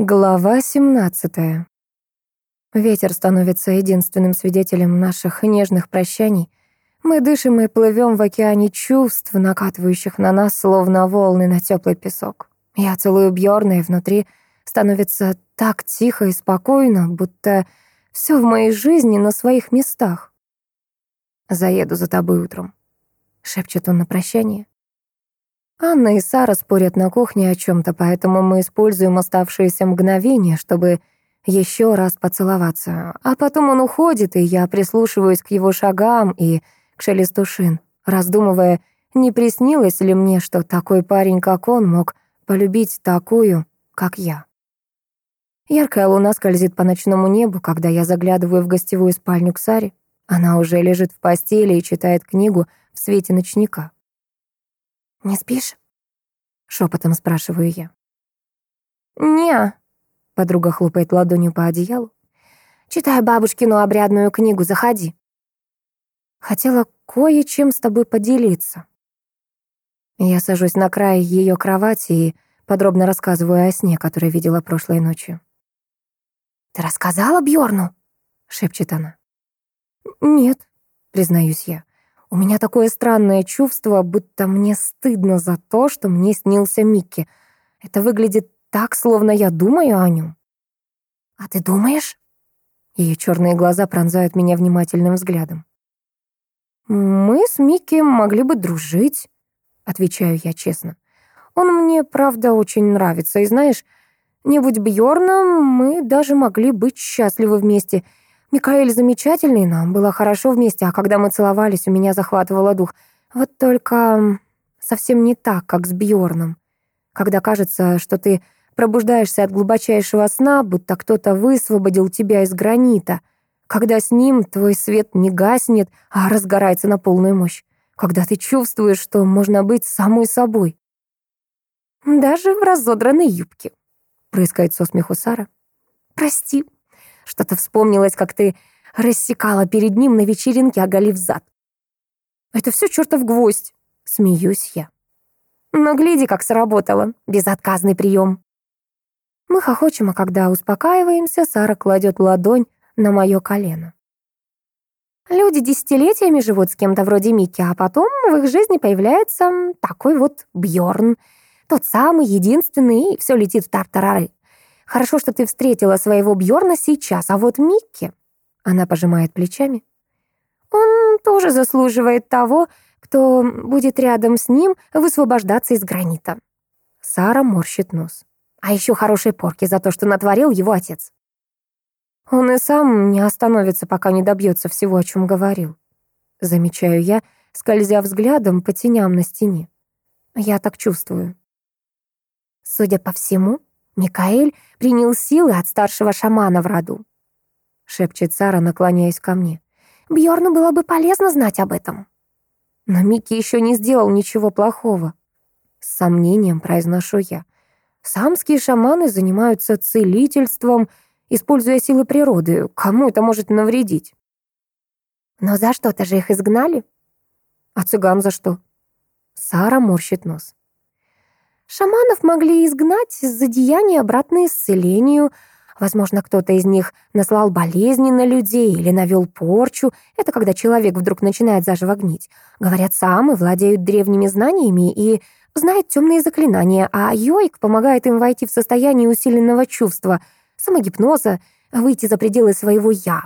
Глава 17. Ветер становится единственным свидетелем наших нежных прощаний. Мы дышим и плывем в океане чувств, накатывающих на нас, словно волны на теплый песок. Я целую Бьорна, и внутри становится так тихо и спокойно, будто все в моей жизни на своих местах. «Заеду за тобой утром», — шепчет он на прощание. Анна и Сара спорят на кухне о чем-то, поэтому мы используем оставшиеся мгновения, чтобы еще раз поцеловаться. А потом он уходит, и я прислушиваюсь к его шагам и к шелесту шин, раздумывая, не приснилось ли мне, что такой парень, как он, мог полюбить такую, как я. Яркая луна скользит по ночному небу, когда я заглядываю в гостевую спальню к Саре. Она уже лежит в постели и читает книгу в свете ночника. «Не спишь?» — шепотом спрашиваю я. «Не», — подруга хлопает ладонью по одеялу. «Читаю бабушкину обрядную книгу, заходи». Хотела кое-чем с тобой поделиться. Я сажусь на край ее кровати и подробно рассказываю о сне, который видела прошлой ночью. «Ты рассказала Бьорну? шепчет она. «Нет», — признаюсь я. У меня такое странное чувство, будто мне стыдно за то, что мне снился Микки. Это выглядит так, словно я думаю о нем. «А ты думаешь?» Ее черные глаза пронзают меня внимательным взглядом. «Мы с Микки могли бы дружить», — отвечаю я честно. «Он мне, правда, очень нравится, и знаешь, не будь Бьорна, мы даже могли быть счастливы вместе — Микаэль замечательный, нам было хорошо вместе, а когда мы целовались, у меня захватывало дух. Вот только совсем не так, как с Бьорном. Когда кажется, что ты пробуждаешься от глубочайшего сна, будто кто-то высвободил тебя из гранита. Когда с ним твой свет не гаснет, а разгорается на полную мощь. Когда ты чувствуешь, что можно быть самой собой. Даже в разодранной юбке, прыскает со смеху Сара. Прости, что-то вспомнилось, как ты рассекала перед ним на вечеринке, оголив зад. Это все чертов гвоздь, смеюсь я. Но гляди, как сработало. Безотказный прием. Мы хохочем, а когда успокаиваемся, Сара кладет ладонь на мое колено. Люди десятилетиями живут с кем-то вроде Микки, а потом в их жизни появляется такой вот Бьорн, тот самый, единственный, и все летит в тартарары. Хорошо, что ты встретила своего Бьорна сейчас, а вот Микки...» Она пожимает плечами. «Он тоже заслуживает того, кто будет рядом с ним высвобождаться из гранита». Сара морщит нос. «А еще хорошей порки за то, что натворил его отец». Он и сам не остановится, пока не добьется всего, о чем говорил. Замечаю я, скользя взглядом по теням на стене. Я так чувствую. Судя по всему, Микаэль принял силы от старшего шамана в роду. Шепчет Сара, наклоняясь ко мне. Бьорну было бы полезно знать об этом. Но Микки еще не сделал ничего плохого. С сомнением произношу я. Самские шаманы занимаются целительством, используя силы природы. Кому это может навредить? Но за что-то же их изгнали. А цыган за что? Сара морщит нос. Шаманов могли изгнать за деяния, обратные исцелению. Возможно, кто-то из них наслал болезни на людей или навел порчу. Это когда человек вдруг начинает заживо гнить. Говорят, самы владеют древними знаниями и знают темные заклинания, а йойк помогает им войти в состояние усиленного чувства, самогипноза, выйти за пределы своего «я».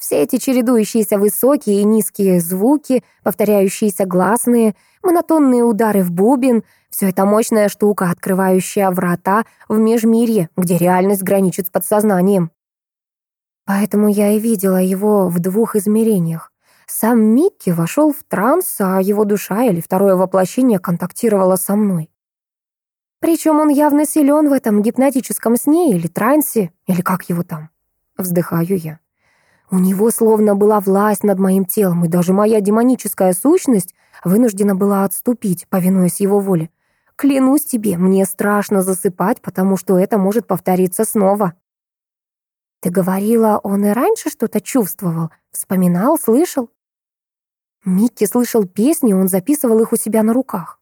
Все эти чередующиеся высокие и низкие звуки, повторяющиеся гласные, монотонные удары в бубен — все это мощная штука, открывающая врата в межмирье, где реальность граничит с подсознанием. Поэтому я и видела его в двух измерениях. Сам Микки вошел в транс, а его душа или второе воплощение контактировало со мной. Причем он явно силен в этом гипнотическом сне или трансе, или как его там. Вздыхаю я. У него словно была власть над моим телом, и даже моя демоническая сущность вынуждена была отступить, повинуясь его воле. Клянусь тебе, мне страшно засыпать, потому что это может повториться снова. Ты говорила, он и раньше что-то чувствовал, вспоминал, слышал? Микки слышал песни, он записывал их у себя на руках.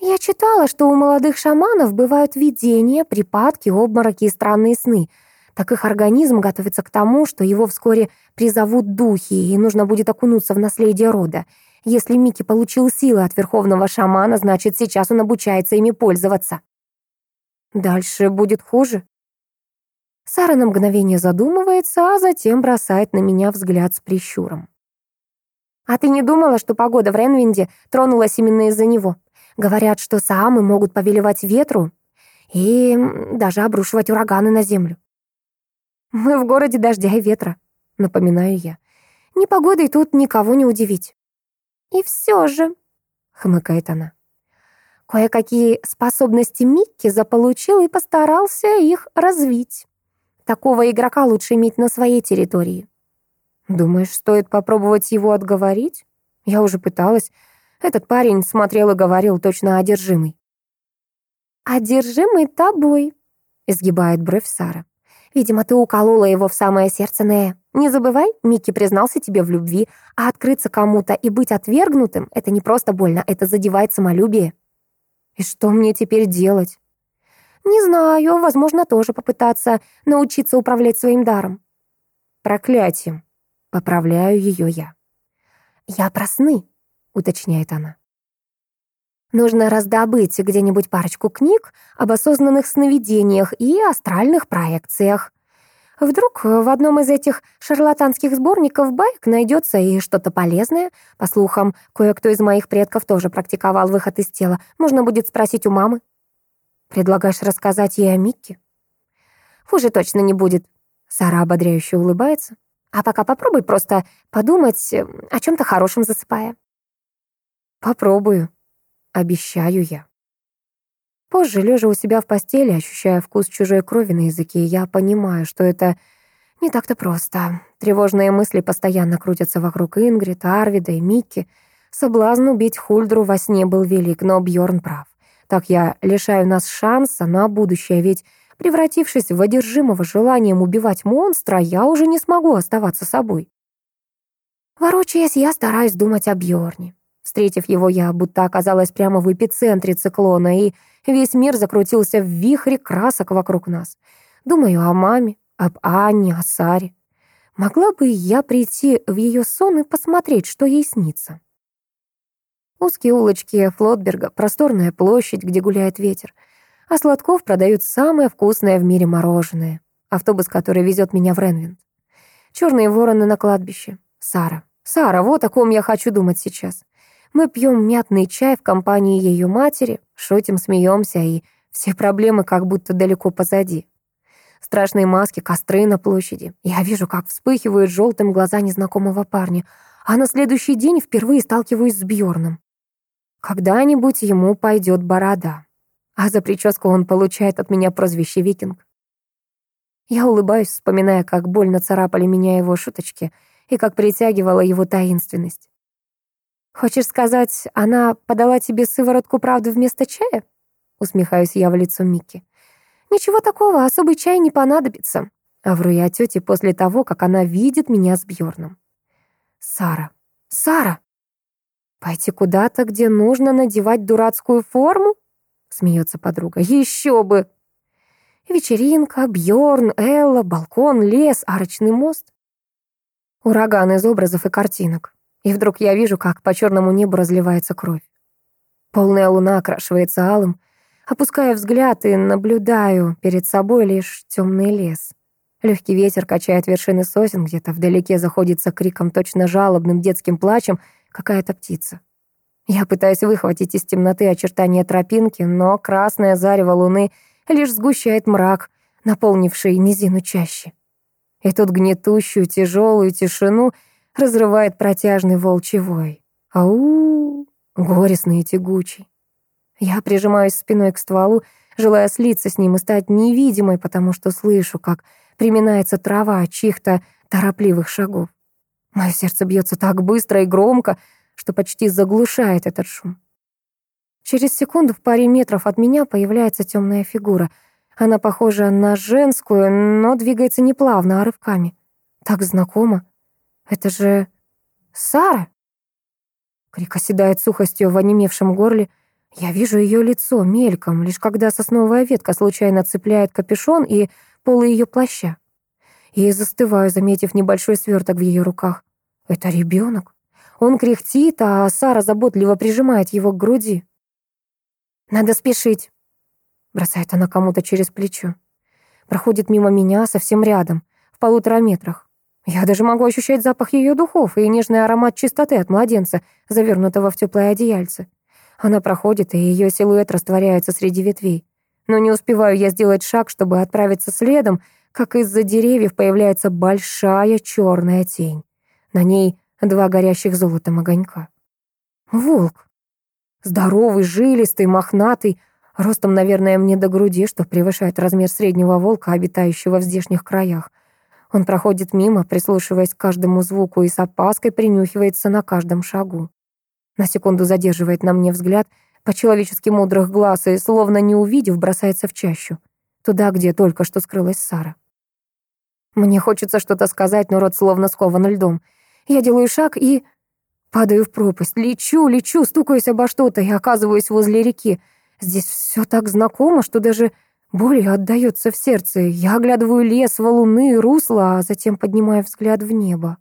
Я читала, что у молодых шаманов бывают видения, припадки, обмороки и странные сны. Так их организм готовится к тому, что его вскоре призовут духи, и нужно будет окунуться в наследие рода. Если Микки получил силы от верховного шамана, значит, сейчас он обучается ими пользоваться. Дальше будет хуже. Сара на мгновение задумывается, а затем бросает на меня взгляд с прищуром. «А ты не думала, что погода в Ренвинде тронулась именно из-за него? Говорят, что самы могут повелевать ветру и даже обрушивать ураганы на землю. Мы в городе дождя и ветра, напоминаю я. Непогодой тут никого не удивить. И все же, хмыкает она. Кое-какие способности Микки заполучил и постарался их развить. Такого игрока лучше иметь на своей территории. Думаешь, стоит попробовать его отговорить? Я уже пыталась. Этот парень смотрел и говорил точно одержимый. «Одержимый тобой», — изгибает бровь Сара. «Видимо, ты уколола его в самое сердце Нея. Не забывай, Микки признался тебе в любви, а открыться кому-то и быть отвергнутым — это не просто больно, это задевает самолюбие». «И что мне теперь делать?» «Не знаю, возможно, тоже попытаться научиться управлять своим даром». «Проклятием», — поправляю ее я. «Я про сны», — уточняет она. Нужно раздобыть где-нибудь парочку книг об осознанных сновидениях и астральных проекциях. Вдруг в одном из этих шарлатанских сборников байк найдется и что-то полезное. По слухам, кое-кто из моих предков тоже практиковал выход из тела. Можно будет спросить у мамы. Предлагаешь рассказать ей о Микке? Хуже точно не будет. Сара ободряюще улыбается. А пока попробуй просто подумать э, о чем-то хорошем засыпая. Попробую, обещаю я. Позже, лежа у себя в постели, ощущая вкус чужой крови на языке, я понимаю, что это не так-то просто. Тревожные мысли постоянно крутятся вокруг Ингрид, Арвида и Микки. Соблазн убить Хульдру во сне был велик, но Бьорн прав. Так я лишаю нас шанса на будущее, ведь, превратившись в одержимого желанием убивать монстра, я уже не смогу оставаться собой. Ворочаясь, я стараюсь думать о Бьорне. Встретив его, я будто оказалась прямо в эпицентре циклона, и весь мир закрутился в вихре красок вокруг нас. Думаю о маме, об Анне, о Саре. Могла бы я прийти в ее сон и посмотреть, что ей снится? Узкие улочки Флотберга, просторная площадь, где гуляет ветер. А Сладков продают самое вкусное в мире мороженое. Автобус, который везет меня в Ренвинд. Черные вороны на кладбище. Сара. Сара, вот о ком я хочу думать сейчас. Мы пьем мятный чай в компании ее матери, шутим, смеемся, и все проблемы как будто далеко позади. Страшные маски, костры на площади. Я вижу, как вспыхивают желтым глаза незнакомого парня, а на следующий день впервые сталкиваюсь с Бьорном. Когда-нибудь ему пойдет борода. А за прическу он получает от меня прозвище «Викинг». Я улыбаюсь, вспоминая, как больно царапали меня его шуточки и как притягивала его таинственность. «Хочешь сказать, она подала тебе сыворотку правды вместо чая?» Усмехаюсь я в лицо Микки. «Ничего такого, особый чай не понадобится». А вру я тете после того, как она видит меня с Бьорном. «Сара! Сара!» «Пойти куда-то, где нужно надевать дурацкую форму?» Смеется подруга. «Еще бы!» Вечеринка, Бьорн, Элла, балкон, лес, арочный мост. Ураган из образов и картинок. И вдруг я вижу, как по черному небу разливается кровь. Полная луна окрашивается алым. Опускаю взгляд и наблюдаю перед собой лишь темный лес. Легкий ветер качает вершины сосен, где-то вдалеке заходится криком точно жалобным детским плачем — какая-то птица. Я пытаюсь выхватить из темноты очертания тропинки, но красное зарево луны лишь сгущает мрак, наполнивший низину чаще. И тут гнетущую тяжелую тишину разрывает протяжный волчий вой. Ау, горестный и тягучий. Я прижимаюсь спиной к стволу, желая слиться с ним и стать невидимой, потому что слышу, как приминается трава от чьих-то торопливых шагов. Мое сердце бьется так быстро и громко, что почти заглушает этот шум. Через секунду в паре метров от меня появляется темная фигура. Она похожа на женскую, но двигается не плавно, а рывками. Так знакомо. Это же Сара. Крик оседает сухостью в онемевшем горле. Я вижу ее лицо мельком, лишь когда сосновая ветка случайно цепляет капюшон и полы ее плаща. И застываю, заметив небольшой сверток в ее руках. Это ребенок. Он кряхтит, а Сара заботливо прижимает его к груди. «Надо спешить», — бросает она кому-то через плечо. Проходит мимо меня совсем рядом, в полутора метрах. Я даже могу ощущать запах ее духов и нежный аромат чистоты от младенца, завернутого в теплое одеяльце. Она проходит, и ее силуэт растворяется среди ветвей. Но не успеваю я сделать шаг, чтобы отправиться следом, как из-за деревьев появляется большая черная тень. На ней два горящих золотом огонька. Волк. Здоровый, жилистый, мохнатый, ростом, наверное, мне до груди, что превышает размер среднего волка, обитающего в здешних краях. Он проходит мимо, прислушиваясь к каждому звуку и с опаской принюхивается на каждом шагу. На секунду задерживает на мне взгляд по-человечески мудрых глаз и, словно не увидев, бросается в чащу. Туда, где только что скрылась Сара. Мне хочется что-то сказать, но рот словно скован льдом. Я делаю шаг и... Падаю в пропасть. Лечу, лечу, стукаюсь обо что-то и оказываюсь возле реки. Здесь все так знакомо, что даже болью отдается в сердце. Я оглядываю лес, валуны, русло, а затем поднимаю взгляд в небо.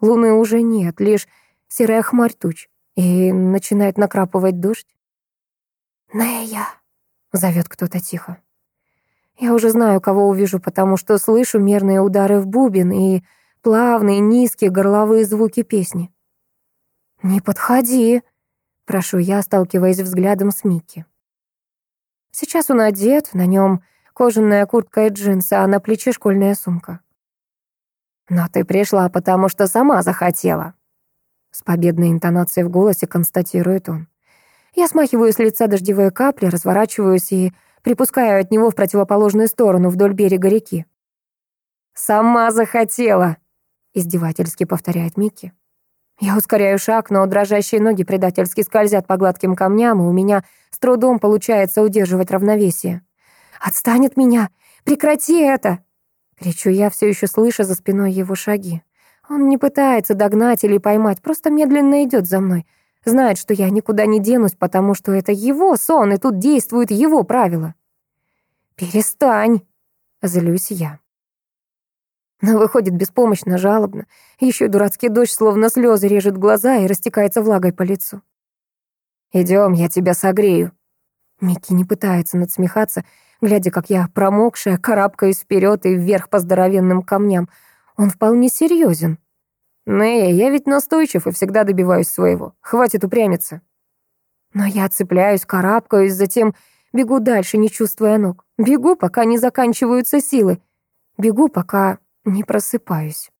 Луны уже нет, лишь серая хмарь туч и начинает накрапывать дождь. «Нея!» — зовет кто-то тихо. Я уже знаю, кого увижу, потому что слышу мерные удары в бубен и плавные, низкие горловые звуки песни. «Не подходи!» — прошу я, сталкиваясь взглядом с Микки. Сейчас он одет, на нем кожаная куртка и джинсы, а на плече школьная сумка. «Но ты пришла, потому что сама захотела», с победной интонацией в голосе констатирует он. Я смахиваю с лица дождевые капли, разворачиваюсь и припускаю от него в противоположную сторону вдоль берега реки. «Сама захотела!» — издевательски повторяет Микки. Я ускоряю шаг, но дрожащие ноги предательски скользят по гладким камням, и у меня с трудом получается удерживать равновесие. «Отстань от меня! Прекрати это!» Кричу я, все еще слыша за спиной его шаги. Он не пытается догнать или поймать, просто медленно идет за мной. Знает, что я никуда не денусь, потому что это его сон, и тут действуют его правила. «Перестань!» — злюсь я. Но выходит беспомощно, жалобно. Еще и дурацкий дождь, словно слезы, режет глаза и растекается влагой по лицу. Идем, я тебя согрею». Микки не пытается надсмехаться, глядя, как я, промокшая, карабкаюсь вперед и вверх по здоровенным камням — он вполне серьезен. Нея, я ведь настойчив и всегда добиваюсь своего. Хватит упрямиться. Но я цепляюсь, карабкаюсь, затем бегу дальше, не чувствуя ног. Бегу, пока не заканчиваются силы. Бегу, пока не просыпаюсь.